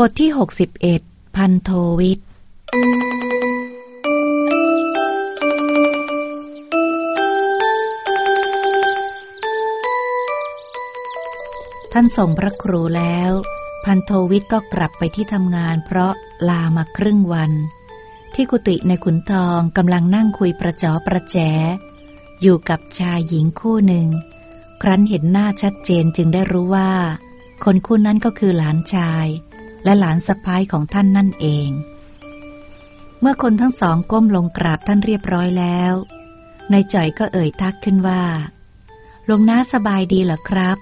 บทที่ 61 พันโทวิทย์ ท่านส่งพระครูแล้ว พันโทวิทย์ก็กลับไปที่ทำงานเพราะลามาครึ่งวัน ที่กุฏิในขุนทองกำลังนั่งคุยประจอประแจ อยู่กับชายหญิงคู่หนึ่ง ครั้นเห็นหน้าชัดเจนจึงได้รู้ว่า คนคู่นั้นก็คือหลานชาย และหลานสะพ้ายของท่านนั่นเอง เมื่อคนทั้งสองก้มลงกราบท่านเรียบร้อยแล้วนายจ่อยก็เอ่ยทักขึ้นว่าหลวงน้าสบายดีเหรอครับ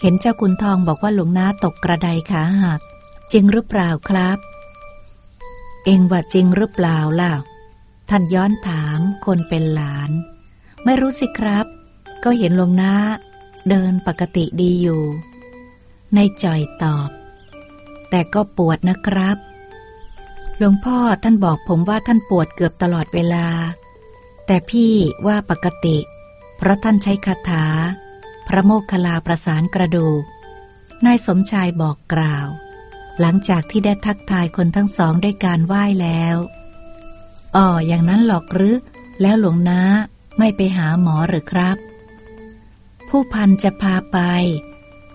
เห็นเจ้ากุนทองบอกว่าหลวงน้าตกกระไดขาหัก จริงหรือเปล่าครับ เองว่าจริงหรือเปล่าล่ะ ท่านย้อนถามคนเป็นหลาน ไม่รู้สิครับ ก็เห็นหลวงน้าเดินปกติดีอยู่นายจ่อยตอบ แต่ก็ปวดนะครับ หลวงพ่อท่านบอกผมว่าท่านปวดเกือบตลอดเวลา แต่พี่ว่าปกติ เพราะท่านใช้คาถา พระโมคคลาประสานกระดูก นายสมชายบอกกล่าว หลังจากที่ได้ทักทายคนทั้งสองด้วยการไหว้แล้วอ๋ออย่างนั้นหรอกหรือ แล้วหลวงน้าไม่ไปหาหมอหรือครับ ผู้พันจะพาไป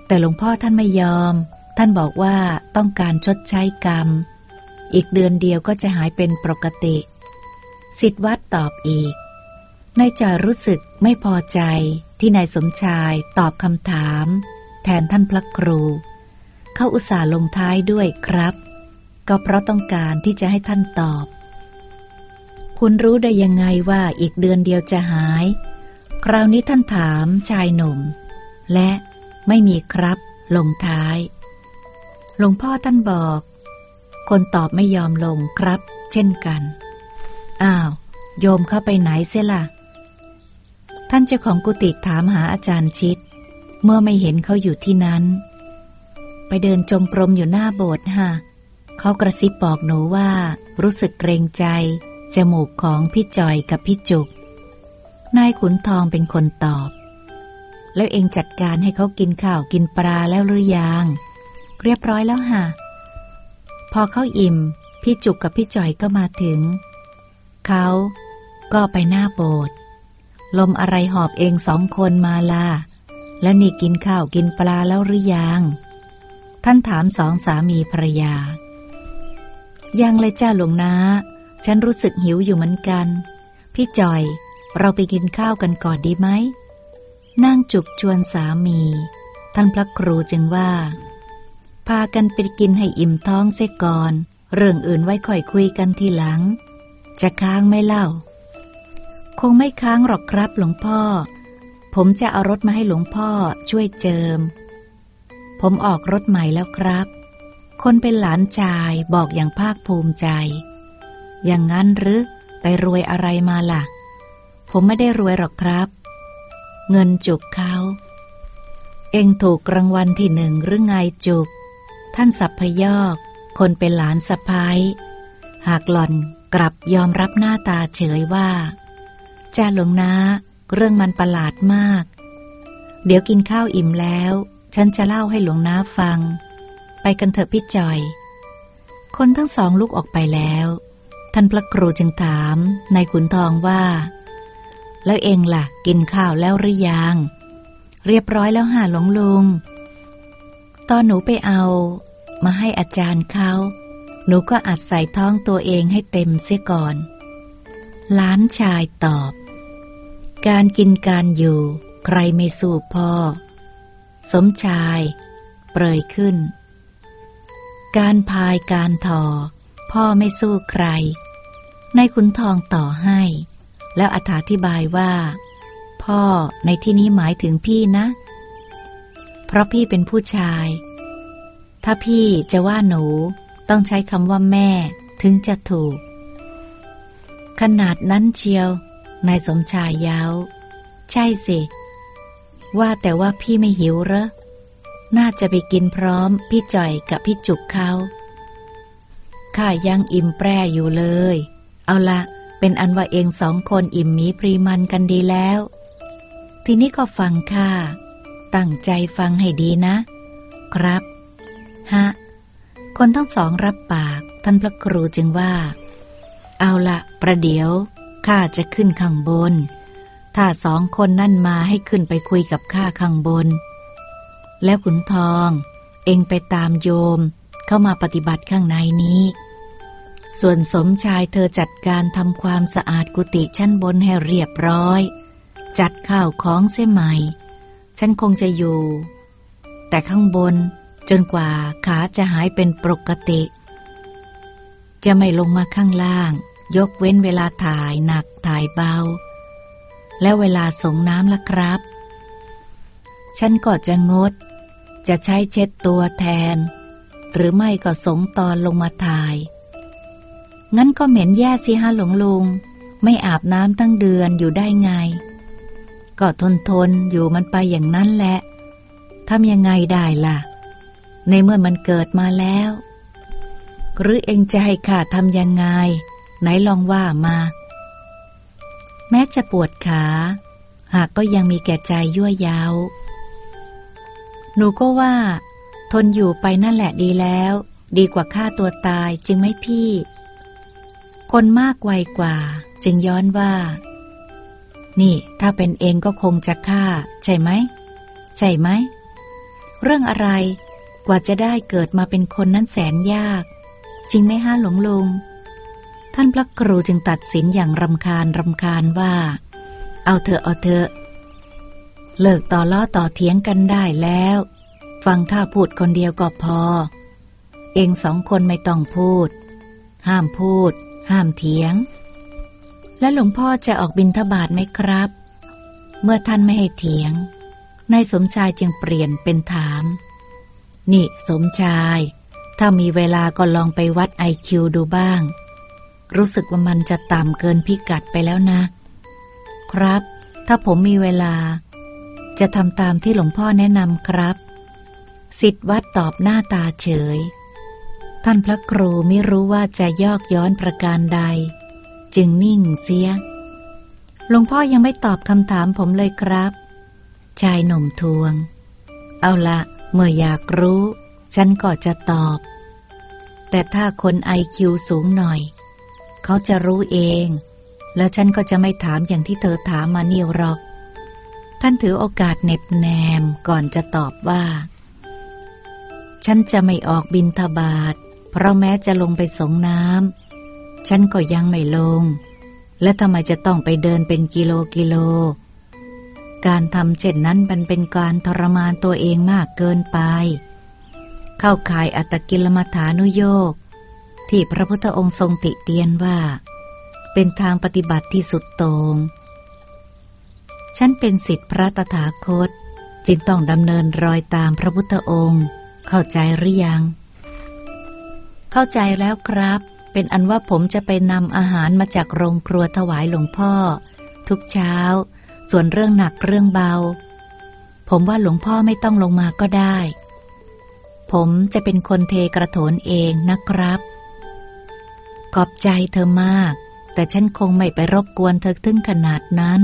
แต่หลวงพ่อท่านไม่ยอม ท่านบอกว่าต้องการชดใช้กรรม อีกเดือนเดียวก็จะหายเป็นปกติ สิทธวัดตอบอีก นายจอยรู้สึกไม่พอใจที่นายสมชายตอบคำถาม แทนท่านพระครู เขาอุตส่าห์ลงท้ายด้วยครับ ก็เพราะต้องการที่จะให้ท่านตอบ คุณรู้ได้ยังไงว่าอีกเดือนเดียวจะหาย คราวนี้ท่านถามชายหนุ่ม และไม่มีครับลงท้าย หลวงพ่อท่านบอก คนตอบไม่ยอมลงครับ เช่นกัน อ้าว โยมเข้าไปไหนเสียละ่ะ ท่านเจ้าของกุฏิถามหาอาจารย์ชิด เมื่อไม่เห็นเขาอยู่ที่นั้น ไปเดินจงกรมอยู่หน้าโบสถ์ฮะเขากระซิบบอกหนูว่า รู้สึกเกรงใจ จมูกของพี่จอยกับพี่จุก นายขุนทองเป็นคนตอบ แล้วเองจัดการให้เขากินข้าวกินปลาแล้วหรือยัง เรียบร้อยแล้วฮะพอเขาอิ่ม พี่จุกกับพี่จ่อยก็มาถึง เขาก็ไปหน้าโบสถ์ลมอะไรหอบเองสองคนมาล่ะแล้วนี่กินข้าวกินปลาแล้วหรือยัง ท่านถามสองสามีภรรยา ยังเลยจ้าหลวงนาฉันรู้สึกหิวอยู่เหมือนกัน พี่จ่อย เราไปกินข้าวกันก่อนดีไหม นั่งจุกชวนสามี ท่านพระครูจึงว่า พากันไปกินให้อิ่มท้องเสียก่อน เรื่องอื่นไว้ค่อยคุยกันทีหลัง จะค้างไม่เล่า คงไม่ค้างหรอกครับหลวงพ่อ ผมจะเอารถมาให้หลวงพ่อช่วยเจิม ผมออกรถใหม่แล้วครับ คนเป็นหลานชายบอกอย่างภาคภูมิใจ อย่างงั้นหรือไปรวยอะไรมาล่ะ ผมไม่ได้รวยหรอกครับ เงินจุกเขา เองถูกรางวัลที่หนึ่งหรือไงจุก ท่านสัพพยอกคนเป็นหลานสะพ้ายหากหล่อนกลับยอมรับหน้าตาเฉยว่าจ้าหลวงนาเรื่องมันประหลาดมาก เดี๋ยวกินข้าวอิ่มแล้ว ฉันจะเล่าให้หลวงนาฟัง ไปกันเถอะพี่จอย คนทั้งสองลุกออกไปแล้ว ท่านพระครูจึงถามนายขุนทองว่า แล้วเองล่ะ กินข้าวแล้วหรือยัง เรียบร้อยแล้วหาหลวงลุง ตอนหนูไปเอา มาให้อาจารย์เขา หนูก็อัดใส่ท้องตัวเองให้เต็มเสียก่อน ล้านชายตอบ การกินการอยู่ ใครไม่สู้พ่อ สมชาย เปรยขึ้น การพายการทอ พ่อไม่สู้ใคร ในขุนทองต่อให้ แล้วอธิบายว่า พ่อในที่นี้หมายถึงพี่นะ เพราะพี่เป็นผู้ชาย ถ้าพี่จะว่าหนูต้องใช้คำว่าแม่ถึงจะถูก ขนาดนั้นเชียวนายสมชายยาว ใช่สิ ว่าแต่ว่าพี่ไม่หิวเหรอ น่าจะไปกินพร้อมพี่จ่อยกับพี่จุกเขาข้ายังอิ่มแปรอยู่เลย เอาละเป็นอันว่าเองสองคนอิ่มมีปรีมันกันดีแล้ว ทีนี้ก็ฟังข้าตั้งใจฟังให้ดีนะ ครับ ฮะ คนทั้งสองรับปาก ท่านพระครูจึงว่า เอาละประเดี๋ยวข้าจะขึ้นข้างบน ถ้าสองคนนั่นมาให้ขึ้นไปคุยกับข้าข้างบน แล้วขุนทอง เองไปตามโยมเข้ามาปฏิบัติข้างในนี้ ส่วนสมชายเธอจัดการทำความสะอาดกุฏิชั้นบนให้เรียบร้อย จัดข้าวของเสียใหม่ ฉันคงจะอยู่ แต่ข้างบน จนกว่าขาจะหายเป็นปกติ จะไม่ลงมาข้างล่าง ยกเว้นเวลาถ่ายหนักถ่ายเบา แล้วเวลาส่งน้ำละครับ ฉันก็จะงด จะใช้เช็ดตัวแทน หรือไม่ก็สงตอนลงมาถ่าย งั้นก็เหม็นแย่สิฮะหลวงลุง ไม่อาบน้ำตั้งเดือนอยู่ได้ไง ก็ทนทนอยู่มันไปอย่างนั้นแหละทำยังไงได้ล่ะ ในเมื่อมันเกิดมาแล้ว หรือเองจะให้ข้าทำยังไง ไหนลองว่ามา แม้จะปวดขา หากก็ยังมีแก่ใจยั่วยาว หนูก็ว่า ทนอยู่ไปนั่นแหละดีแล้ว ดีกว่าฆ่าตัวตายจึงไม่พี่ คนมากวัยกว่า จึงย้อนว่า นี่ถ้าเป็นเองก็คงจะฆ่า ใช่ไหม ใช่ไหม เรื่องอะไร กว่าจะได้เกิดมาเป็นคนนั้นแสนยาก จริงไหมฮะหลวงลุง ท่านพระครูจึงตัดสินอย่างรำคาญรำคาญว่า เอาเถอะเอาเถอะเลิกต่อล้อต่อเถียงกันได้แล้ว ฟังข้าพูดคนเดียวก็พอ เองสองคนไม่ต้องพูด ห้ามพูด ห้ามเถียง และหลวงพ่อจะออกบินทบาทไหมครับ เมื่อท่านไม่ให้เถียงนายสมชายจึงเปลี่ยนเป็นถาม นี่สมชาย ถ้ามีเวลาก็ลองไปวัดไอคิวดูบ้าง รู้สึกว่ามันจะต่ำเกินพิกัดไปแล้วนะ ครับ ถ้าผมมีเวลา จะทำตามที่หลวงพ่อแนะนำครับสิทธวัดตอบหน้าตาเฉย ท่านพระครูไม่รู้ว่าจะยอกย้อนประการใด จึงนิ่งเสียหลวงพ่อยังไม่ตอบคำถามผมเลยครับ ชายหนุ่มทวง เอาละ เมื่ออยากรู้ ฉันก็จะตอบ แต่ถ้าคนไอคิวสูงหน่อย เขาจะรู้เอง แล้วฉันก็จะไม่ถามอย่างที่เธอถามมาเนี่หรอก ท่านถือโอกาสเน็บแนมก่อนจะตอบว่า ฉันจะไม่ออกบินทบาท เพราะแม้จะลงไปสงน้ำฉันก็ยังไม่ลง และทำไมจะต้องไปเดินเป็นกิโลกิโล การทำเช่นนั้นมันเป็นการทรมานตัวเองมากเกินไป เข้าข่ายอัตกิลมัฐานุโยกที่พระพุทธองค์ทรงติเตียนว่า เป็นทางปฏิบัติที่สุดตรงฉันเป็นสิทธิพระตถาคต จึงต้องดำเนินรอยตามพระพุทธองค์ เข้าใจหรือยัง เข้าใจแล้วครับ เป็นอันว่าผมจะไปนำอาหารมาจากโรงครัวถวายหลวงพ่อ ทุกเช้า ส่วนเรื่องหนักเรื่องเบา ผมว่าหลวงพ่อไม่ต้องลงมาก็ได้ ผมจะเป็นคนเทกระโถนเองนะครับ ขอบใจเธอมาก แต่ฉันคงไม่ไปรบกวนเธอถึงขนาดนั้น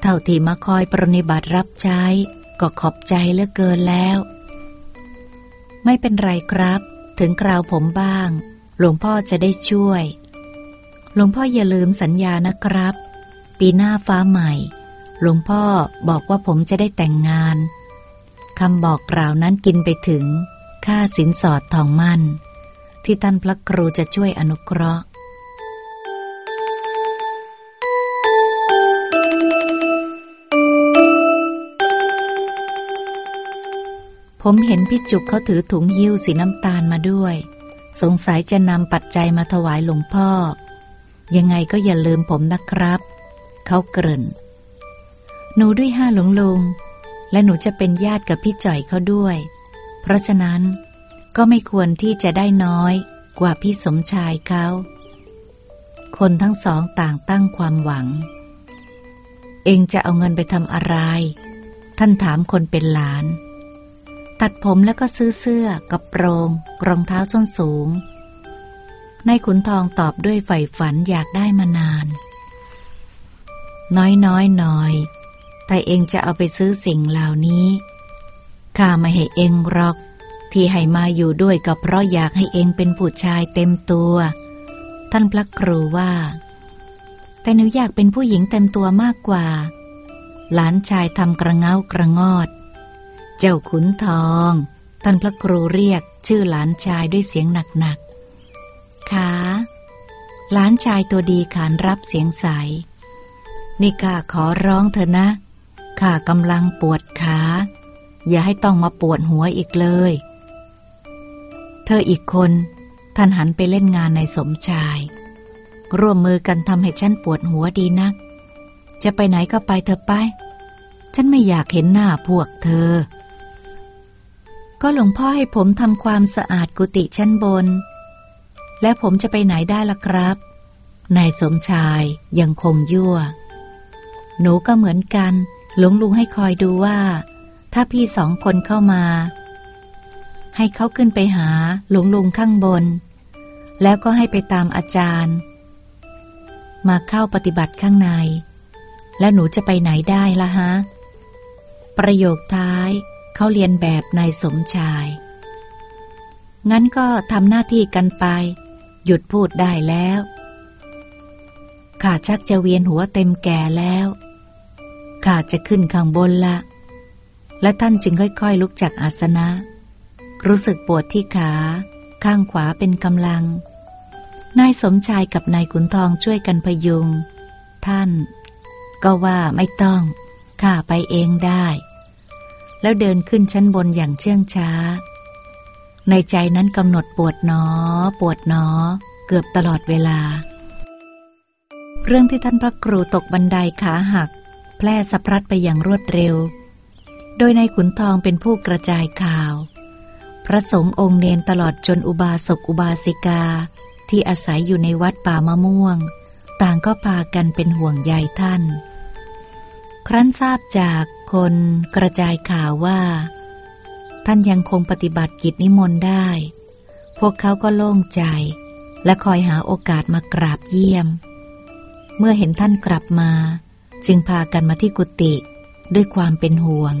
เท่าที่มาคอยปรนิบัติรับใช้ ก็ขอบใจเหลือเกินแล้ว ไม่เป็นไรครับ ถึงคราวผมบ้าง หลวงพ่อจะได้ช่วย หลวงพ่ออย่าลืมสัญญานะครับ ปีหน้าฟ้าใหม่ หลวงพ่อบอกว่าผมจะได้แต่งงานคำบอกกล่าวนั้นกินไปถึง ค่าสินสอดทองมั่น ที่ท่านพระครูจะช่วยอนุเคราะห์ ผมเห็นพี่จุกเขาถือถุงยิ้วสีน้ำตาลมาด้วย สงสัยจะนำปัจจัยมาถวายหลวงพ่อ ยังไงก็อย่าลืมผมนะครับ เขาเกริ่น หนูด้วยห้าหลวงลุงและหนูจะเป็นญาติกับพี่จ่อยเขาด้วย เพราะฉะนั้นก็ไม่ควรที่จะได้น้อยกว่าพี่สมชายเขา คนทั้งสองต่างตั้งความหวัง เองจะเอาเงินไปทำอะไร ท่านถามคนเป็นหลาน ตัดผมแล้วก็ซื้อเสื้อ กระโปรง รองเท้าส้นสูงในขุนทองตอบด้วยใฝ่ฝันอยากได้มานาน น้อยน้อยหน่อย ถ้าเองจะเอาไปซื้อสิ่งเหล่านี้ข้าไม่ให้เองหรอก ที่ให้มาอยู่ด้วยก็เพราะอยากให้เองเป็นผู้ชายเต็มตัว ท่านพระครูว่า แต่หนูอยากเป็นผู้หญิงเต็มตัวมากกว่า หลานชายทำกระเงากระงอด เจ้าขุนทอง ท่านพระครูเรียกชื่อหลานชายด้วยเสียงหนักๆขาหลานชายตัวดีขานรับเสียงใส นี่ข้าขอร้องเธอนะ ข้ากำลังปวดขา อย่าให้ต้องมาปวดหัวอีกเลย เธออีกคน ท่านหันไปเล่นงานในสมชาย ร่วมมือกันทำให้ฉันปวดหัวดีนัก จะไปไหนก็ไปเธอไป ฉันไม่อยากเห็นหน้าพวกเธอ ก็หลวงพ่อให้ผมทำความสะอาดกุฏิชั้นบน และผมจะไปไหนได้ล่ะครับ นายสมชายยังคงยั่วหนูก็เหมือนกัน หลวงลุงให้คอยดูว่า ถ้าพี่สองคนเข้ามา ให้เขาขึ้นไปหาหลวงลุงข้างบน แล้วก็ให้ไปตามอาจารย์ มาเข้าปฏิบัติข้างใน แล้วหนูจะไปไหนได้ล่ะฮะ ประโยคท้ายเขาเรียนแบบนายสมชาย งั้นก็ทำหน้าที่กันไป หยุดพูดได้แล้วข้าชักจะเวียนหัวเต็มแก่แล้ว ข้าจะขึ้นข้างบนละ และท่านจึงค่อยๆลุกจากอาสนะ รู้สึกปวดที่ขา ข้างขวาเป็นกำลัง นายสมชายกับนายขุนทองช่วยกันพยุง ท่าน ก็ว่าไม่ต้อง ข้าไปเองได้ แล้วเดินขึ้นชั้นบนอย่างเชื่องช้า ในใจนั้นกำหนดปวดหนอ ปวดหนอ เกือบตลอดเวลา เรื่องที่ท่านพระครูตกบันไดขาหัก แพร่สะพัดไปอย่างรวดเร็ว โดยในขุนทองเป็นผู้กระจายข่าว พระสงฆ์องค์เนนตลอดจนอุบาสกอุบาสิกาที่อาศัยอยู่ในวัดป่ามะม่วง ต่างก็พากันเป็นห่วงใยท่าน ครั้นทราบจากคนกระจายข่าวว่า ท่านยังคงปฏิบัติกิจนิมนต์ได้ พวกเขาก็โล่งใจ และคอยหาโอกาสมากราบเยี่ยม เมื่อเห็นท่านกลับมา จึงพากันมาที่กุฏิด้วยความเป็นห่วง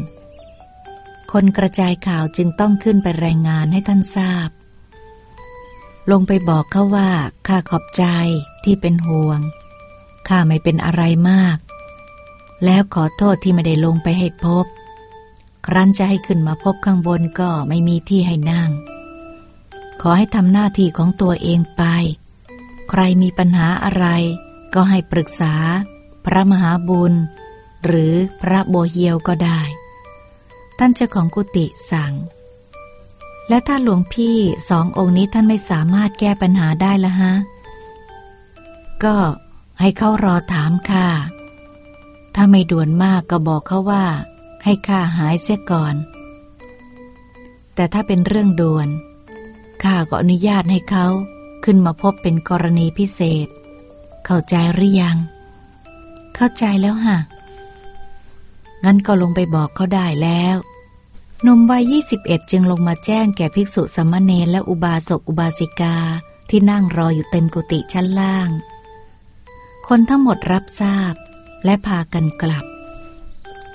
คนกระจายข่าวจึงต้องขึ้นไปรายงานให้ท่านทราบ ลงไปบอกเขาว่าข้าขอบใจที่เป็นห่วงข้าไม่เป็นอะไรมาก แล้วขอโทษที่ไม่ได้ลงไปให้พบ ครั้นจะให้ขึ้นมาพบข้างบนก็ไม่มีที่ให้นั่ง ขอให้ทำหน้าที่ของตัวเองไป ใครมีปัญหาอะไรก็ให้ปรึกษา พระมหาบุญ หรือพระโบเฮียวก็ได้ ท่านเจ้าของกุฏิสั่ง และถ้าหลวงพี่สององค์นี้ท่านไม่สามารถแก้ปัญหาได้ละฮะ ก็ให้เขารอถามค่ะ ถ้าไม่ด่วนมากก็บอกเขาว่า ให้ข้าหายเสียก่อน แต่ถ้าเป็นเรื่องด่วนข้าก็อนุญาตให้เขาขึ้นมาพบเป็นกรณีพิเศษ เข้าใจหรือยัง เข้าใจแล้วฮะงั้นก็ลงไปบอกเขาได้แล้วนมวัยยี่สิบเอ็ดจึงลงมาแจ้งแก่ภิกษุสมณเณรและอุบาสกอุบาสิกาที่นั่งรออยู่เต็มกุฏิชั้นล่าง คนทั้งหมดรับทราบและพากันกลับ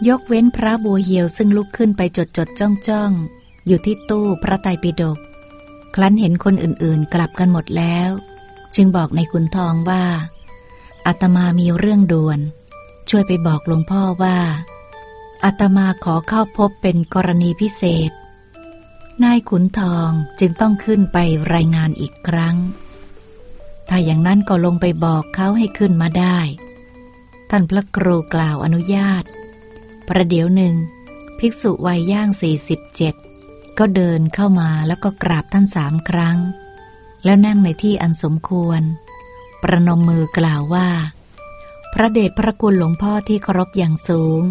ยกเว้นพระบัวเหียวซึ่งลุกขึ้นไปจดจดจ้องจ้องอยู่ที่ตู้พระไตรปิฎก ครั้นเห็นคนอื่นๆกลับกันหมดแล้ว จึงบอกในขุนทองว่า อาตมามีเรื่องด่วน ช่วยไปบอกหลวงพ่อว่าอาตมาขอเข้าพบเป็นกรณีพิเศษ นายขุนทองจึงต้องขึ้นไปรายงานอีกครั้ง ถ้าอย่างนั้นก็ลงไปบอกเขาให้ขึ้นมาได้ ท่านพระครูกล่าวอนุญาต ประเดี๋ยวหนึ่ง ภิกษุวัยย่างสี่สิบเจ็ดก็เดินเข้ามาแล้วก็กราบท่านสามครั้ง แล้วนั่งในที่อันสมควร ประนมมือกล่าวว่า พระเดชพระคุณหลวงพ่อที่เคารพอย่างสูง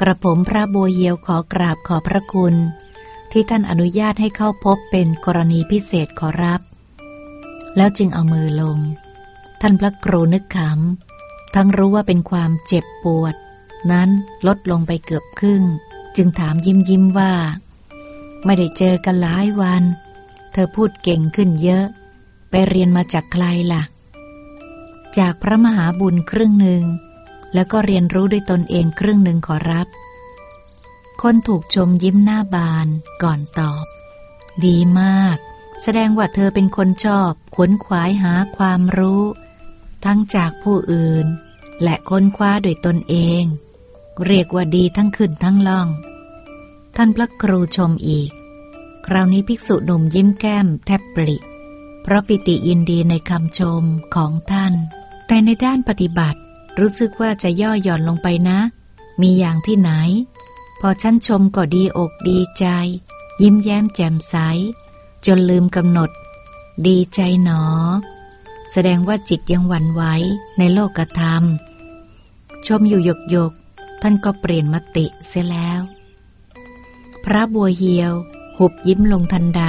กระผมพระบัวเยียวขอกราบขอพระคุณ ที่ท่านอนุญาตให้เข้าพบเป็นกรณีพิเศษขอรับ แล้วจึงเอามือลง ท่านพระครูนึกขำทั้งรู้ว่าเป็นความเจ็บปวด นั้นลดลงไปเกือบครึ่ง จึงถามยิ้มยิ้มว่า ไม่ได้เจอกันหลายวัน เธอพูดเก่งขึ้นเยอะ ไปเรียนมาจากใครละ่ะ จากพระมหาบุญครึ่งหนึ่ง แล้วก็เรียนรู้ด้วยตนเองครึ่งหนึ่งขอรับ คนถูกชมยิ้มหน้าบานก่อนตอบ ดีมาก แสดงว่าเธอเป็นคนชอบขวนขวายหาความรู้ ทั้งจากผู้อื่น และค้นคว้าโดยตนเอง เรียกว่าดีทั้งขึ้นทั้งล่อง ท่านพระครูชมอีก คราวนี้ภิกษุหนุ่มยิ้มแก้มแทบปริเพราะปิติยินดีในคำชมของท่าน แต่ในด้านปฏิบัติรู้สึกว่าจะย่อหย่อนลงไปนะ มีอย่างที่ไหน พอฉันชมก็ดีอกดีใจ ยิ้มแย้มแจ่มใส จนลืมกำหนด ดีใจหนอ แสดงว่าจิตยังหวั่นไหวในโลกธรรม ชมอยู่หยกหยกท่านก็เปลี่ยนมติเสียแล้ว พระบัวเหียว หุบยิ้มลงทันใด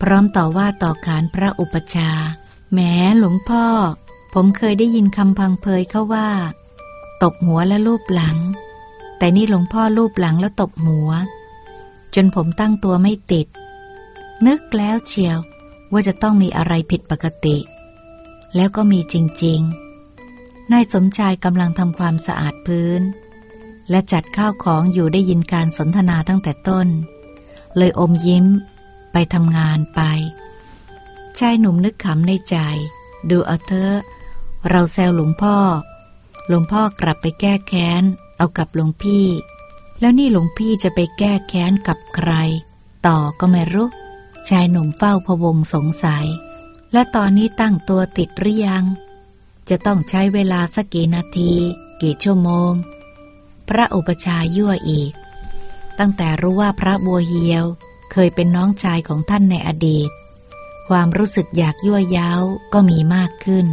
พร้อมต่อว่าต่อขานพระอุปชาแม้หลวงพ่อ ผมเคยได้ยินคำพังเพยเขาว่า ตบหัวและลูบหลัง แต่นี่หลวงพ่อลูบหลังแล้วตบหัว จนผมตั้งตัวไม่ติด นึกแล้วเชียวว่าจะต้องมีอะไรผิดปกติ แล้วก็มีจริง ๆ นายสมชายกำลังทำความสะอาดพื้น และจัดข้าวของอยู่ได้ยินการสนทนาตั้งแต่ต้น เลยอมยิ้ม ไปทำงานไป ชายหนุ่มนึกขำในใจ ดูเอาเถอะ เราแซวหลวงพ่อ หลวงพ่อกลับไปแก้แค้น เอากับหลวงพี่ แล้วนี่หลวงพี่จะไปแก้แค้นกับใคร ต่อก็ไม่รู้ ชายหนุ่มเฝ้าพวงสงสัย และตอนนี้ตั้งตัวติดหรือยัง จะต้องใช้เวลาสักกี่นาที กี่ชั่วโมง พระอุปชายั่วอีก ตั้งแต่รู้ว่าพระบัวเฮียวเคยเป็นน้องชายของท่านในอดีต ความรู้สึกอยากยั่วย้าวก็มีมากขึ้น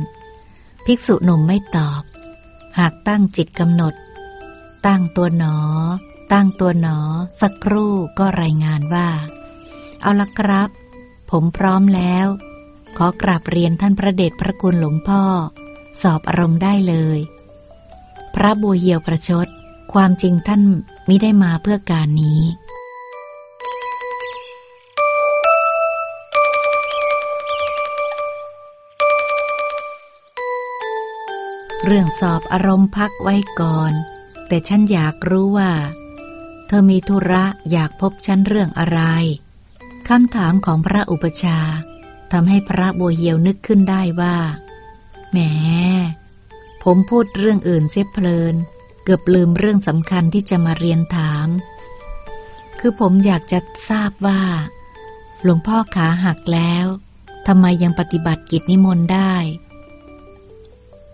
ภิกษุหนุ่มไม่ตอบ หากตั้งจิตกำหนด ตั้งตัวหนอ ตั้งตัวหนอ สักครู่ก็รายงานว่า เอาละครับ ผมพร้อมแล้ว ขอกราบเรียนท่านพระเดชพระคุณหลวงพ่อ สอบอารมณ์ได้เลย พระบัวเหียวประชด ความจริงท่านมิได้มาเพื่อการนี้ เรื่องสอบอารมณ์พักไว้ก่อน แต่ฉันอยากรู้ว่า เธอมีธุระอยากพบฉันเรื่องอะไรคำถามของพระอุปชาทำให้พระบัวเหียวนึกขึ้นได้ว่าแหมผมพูดเรื่องอื่นเสียเพลิน เกือบลืมเรื่องสำคัญที่จะมาเรียนถาม คือผมอยากจะทราบว่า หลวงพ่อขาหักแล้วทำไมยังปฏิบัติกิจนิมนต์ได้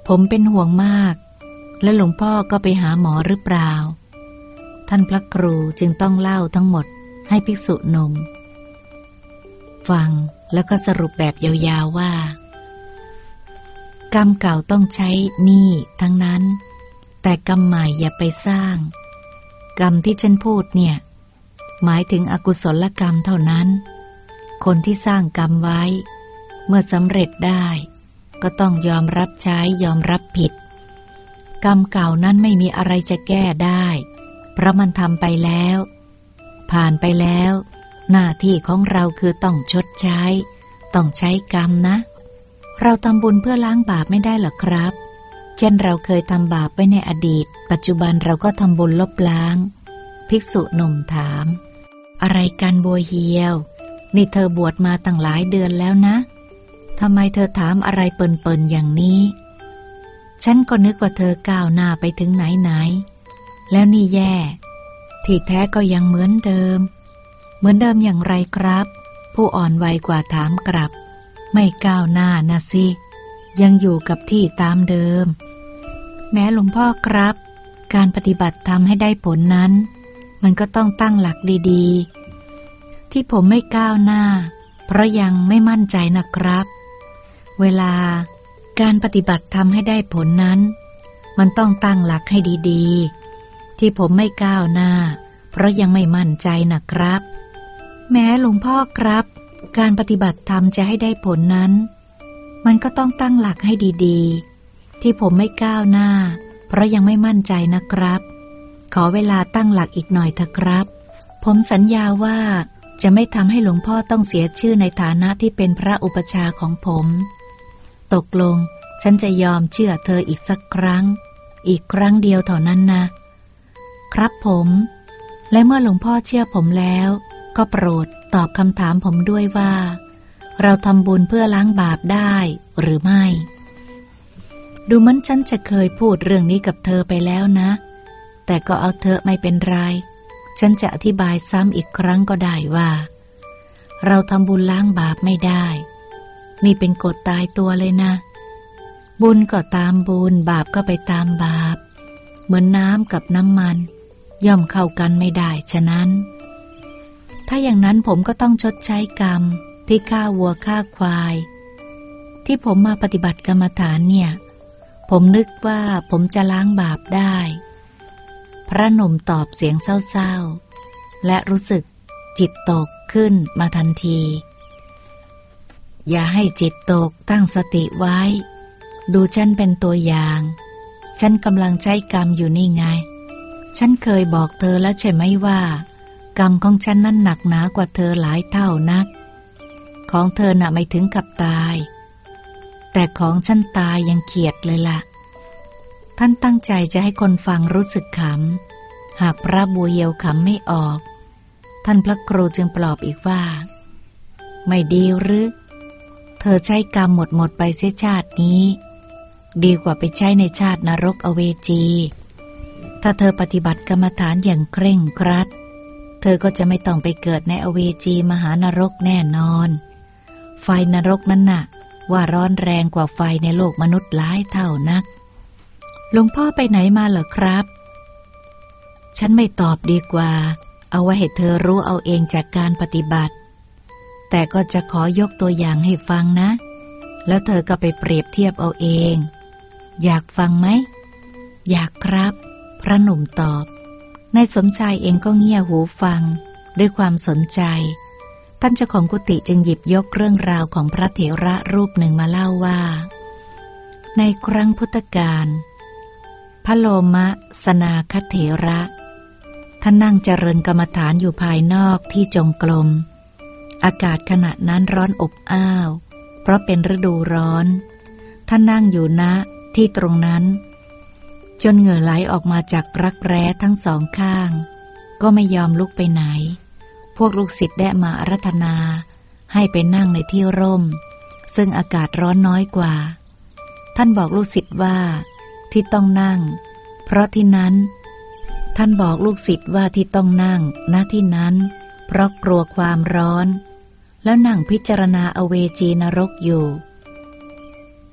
ผมเป็นห่วงมาก และหลวงพ่อก็ไปหาหมอหรือเปล่า ท่านพระครูจึงต้องเล่าทั้งหมดให้ภิกษุนม ฟังแล้วก็สรุปแบบยาวๆว่า กรรมเก่าต้องใช้หนี้ทั้งนั้น แต่กรรมใหม่อย่าไปสร้าง กรรมที่ฉันพูดเนี่ย หมายถึงอกุศลกรรมเท่านั้น คนที่สร้างกรรมไว้ เมื่อสำเร็จได้ ก็ต้องยอมรับใช้ยอมรับผิด กรรมเก่านั้นไม่มีอะไรจะแก้ได้ เพราะมันทำไปแล้ว ผ่านไปแล้ว หน้าที่ของเราคือต้องชดใช้ ต้องใช้กรรมนะ เราทำบุญเพื่อล้างบาปไม่ได้หรอครับ เช่นเราเคยทำบาปไว้ในอดีต ปัจจุบันเราก็ทำบุญลบล้าง ภิกษุหนุ่มถาม อะไรกันบัวเฮียว นี่เธอบวชมาตั้งหลายเดือนแล้วนะ ทำไมเธอถามอะไรเปิ่นๆอย่างนี้ ฉันก็นึกว่าเธอก้าวหน้าไปถึงไหนไหนแล้วนี่แย่ ที่แท้ก็ยังเหมือนเดิม เหมือนเดิมอย่างไรครับ ผู้อ่อนวัยกว่าถามกลับ ไม่ก้าวหน้านะสิ ยังอยู่กับที่ตามเดิม แม้หลวงพ่อครับ การปฏิบัติทำให้ได้ผลนั้น มันก็ต้องตั้งหลักดีๆ ที่ผมไม่ก้าวหน้า เพราะยังไม่มั่นใจนะครับ เวลา การปฏิบัติทำให้ได้ผลนั้น มันต้องตั้งหลักให้ดีๆ ที่ผมไม่ก้าวหน้า เพราะยังไม่มั่นใจนะครับ แม้หลวงพ่อครับ การปฏิบัติธรรมจะให้ได้ผลนั้น มันก็ต้องตั้งหลักให้ดีๆ ที่ผมไม่ก้าวหน้า เพราะยังไม่มั่นใจนะครับ ขอเวลาตั้งหลักอีกหน่อยเถอะครับ ผมสัญญาว่าจะไม่ทำให้หลวงพ่อต้องเสียชื่อในฐานะที่เป็นพระอุปชาของผม ตกลง ฉันจะยอมเชื่อเธออีกสักครั้ง อีกครั้งเดียวเท่านั้นนะ ครับผม และเมื่อหลวงพ่อเชื่อผมแล้ว ก็โปรดตอบคำถามผมด้วยว่า เราทำบุญเพื่อล้างบาปได้หรือไม่ ดูมันฉันจะเคยพูดเรื่องนี้กับเธอไปแล้วนะ แต่ก็เอาเธอไม่เป็นไร ฉันจะอธิบายซ้ำอีกครั้งก็ได้ว่า เราทำบุญล้างบาปไม่ได้ นี่เป็นกฎตายตัวเลยนะ บุญก็ตามบุญ บาปก็ไปตามบาป เหมือนน้ำกับน้ำมัน ย่อมเข้ากันไม่ได้ฉะนั้น ถ้าอย่างนั้นผมก็ต้องชดใช้กรรมที่ฆ่าวัวฆ่าควาย ที่ผมมาปฏิบัติกรรมฐานเนี่ย ผมนึกว่าผมจะล้างบาปได้ พระหนุ่มตอบเสียงเศร้าๆ และรู้สึกจิตตกขึ้นมาทันที อย่าให้จิตตกตั้งสติไว้ ดูฉันเป็นตัวอย่าง ฉันกำลังใช้กรรมอยู่นี่ไง ฉันเคยบอกเธอแล้วใช่ไหมว่า กรรมของฉันนั้นหนักหนากว่าเธอหลายเท่านัก ของเธอน่ะไม่ถึงกับตาย แต่ของฉันตายยังเขียดเลยละ่ะ ท่านตั้งใจจะให้คนฟังรู้สึกขำ หากพระบัวเยวขำไม่ออก ท่านพระครูจึงปลอบอีกว่า ไม่ดีหรือ ธอใช้กรรมหมดหมดไปเสียชาตินี้ ดีกว่าไปใช้ในชาตินรกอเวจี ถ้าเธอปฏิบัติกรรมฐานอย่างเคร่งครัด เธอก็จะไม่ต้องไปเกิดในอเวจีมหานรกแน่นอน ไฟนรกนั้นน่ะ ว่าร้อนแรงกว่าไฟในโลกมนุษย์หลายเท่านักหลวงพ่อไปไหนมาเหรอครับ ฉันไม่ตอบดีกว่า เอาไว้ให้เธอรู้เอาเองจากการปฏิบัติ แต่ก็จะขอยกตัวอย่างให้ฟังนะ แล้วเธอก็ไปเปรียบเทียบเอาเอง อยากฟังไหม อยากครับ พระหนุ่มตอบ นายสมชายเองก็เงี่ยหูฟัง ด้วยความสนใจ ท่านเจ้าของกุฏิจึงหยิบยกเรื่องราวของพระเถระรูปหนึ่งมาเล่าว่า ในครั้งพุทธกาลพระโลมะสนาคเถระ ท่านนั่งเจริญกรรมฐานอยู่ภายนอกที่จงกรม อากาศขณะนั้นร้อนอบอ้าว เพราะเป็นฤดูร้อน ท่านนั่งอยู่ณที่ตรงนั้น จนเหงื่อไหลออกมาจากรักแร้ทั้งสองข้าง ก็ไม่ยอมลุกไปไหน พวกลูกศิษย์ได้มาอารัธนา ให้ไปนั่งในที่ร่ม ซึ่งอากาศร้อนน้อยกว่า ท่านบอกลูกศิษย์ว่าที่ต้องนั่ง เพราะที่นั้น ท่านบอกลูกศิษย์ว่าที่ต้องนั่งณที่นั้น เพราะกลัวความร้อน แล้วนั่งพิจารณาอเวจีนรกอยู่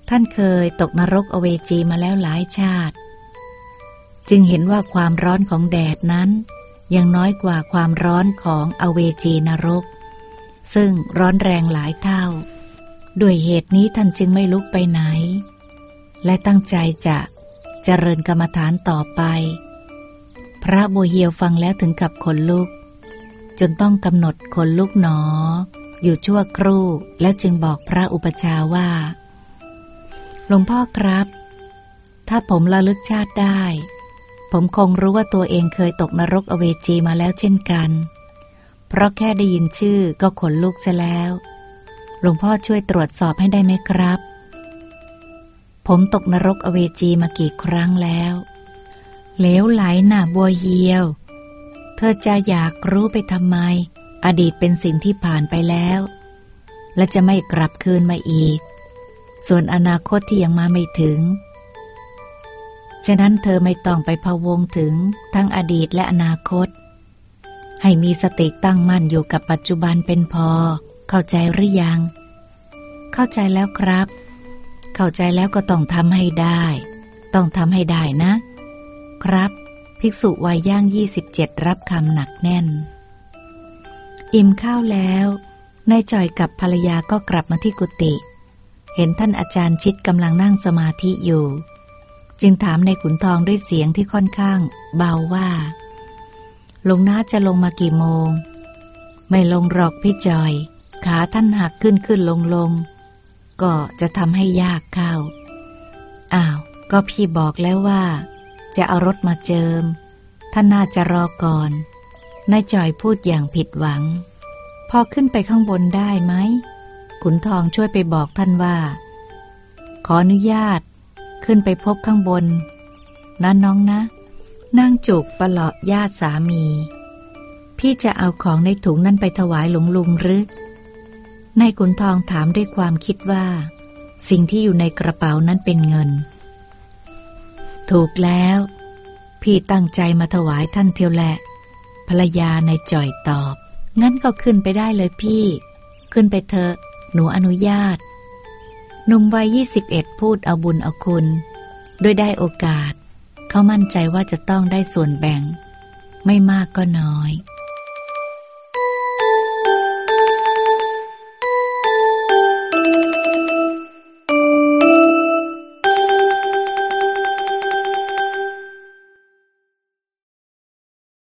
ท่านเคยตกนรกอเวจีมาแล้วหลายชาติ จึงเห็นว่าความร้อนของแดดนั้น ยังน้อยกว่าความร้อนของอเวจีนรก ซึ่งร้อนแรงหลายเท่า ด้วยเหตุนี้ท่านจึงไม่ลุกไปไหน และตั้งใจจะเจริญกรรมฐานต่อไป พระโบเฮียวฟังแล้วถึงกับขนลุก จนต้องกำหนดขนลุกหนอ อยู่ชั่วครู่แล้วจึงบอกพระอุปชาว่า หลวงพ่อครับ ถ้าผมระลึกชาติได้ ผมคงรู้ว่าตัวเองเคยตกนรกอเวจีมาแล้วเช่นกัน เพราะแค่ได้ยินชื่อก็ขนลุกซะแล้ว หลวงพ่อช่วยตรวจสอบให้ได้ไหมครับ ผมตกนรกอเวจีมากี่ครั้งแล้ว เหลวไหลหน่าบัวเยียว อจะอยากรู้ไปทำไม อดีตเป็นสิ่งที่ผ่านไปแล้ว และจะไม่กลับคืนมาอีก ส่วนอนาคตที่ยังมาไม่ถึง ฉะนั้นเธอไม่ต้องไปพะวงถึงทั้งอดีตและอนาคต ให้มีสติตั้งมั่นอยู่กับปัจจุบันเป็นพอ เข้าใจหรือยัง เข้าใจแล้วครับ เข้าใจแล้วก็ต้องทำให้ได้ ต้องทำให้ได้นะ ครับ ภิกษุวัยย่างยี่สิบเจ็ดรับคำหนักแน่น อิ่มข้าวแล้วนายจ่อยกับภรรยาก็กลับมาที่กุฏิเห็นท่านอาจารย์ชิดกำลังนั่งสมาธิอยู่ จึงถามในขุนทองด้วยเสียงที่ค่อนข้าง เบาว่าลงน้าจะลงมากี่โมง ไม่ลงหรอกพี่จอย ขาท่านหักขึ้นขึ้นลงลงก็จะทำให้ยากเข้า อ้าว ก็พี่บอกแล้วว่า จะเอารถมาเจิม ท่านน่าจะรอก่อน นายจอยพูดอย่างผิดหวัง พอขึ้นไปข้างบนได้ไหม ขุนทองช่วยไปบอกท่านว่า ขออนุญาต ขึ้นไปพบข้างบนนั่นน้องนะ นั่งจุกประโลาะญาติสามีพพี่จะเอาของในถุงนั้นไปถวายหลวงลุงหรือนายขุนทองถามด้วยความคิดว่า สิ่งที่อยู่ในกระเป๋านั้นเป็นเงิน ถูกแล้ว พี่ตั้งใจมาถวายท่านเทียวแหละ ภรรยาในจ่อยตอบ งั้นก็ขึ้นไปได้เลยพี่ ขึ้นไปเถอะ หนูอนุญาต หนุ่มวัยยี่สิบเอ็ดพูดเอาบุญเอาคุณโดยได้โอกาส เขามั่นใจว่าจะต้องได้ส่วนแบ่ง ไม่มากก็น้อย